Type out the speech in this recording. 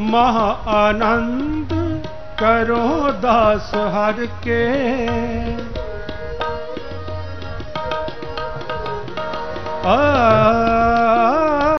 महा आनंद करो दास हर के। आ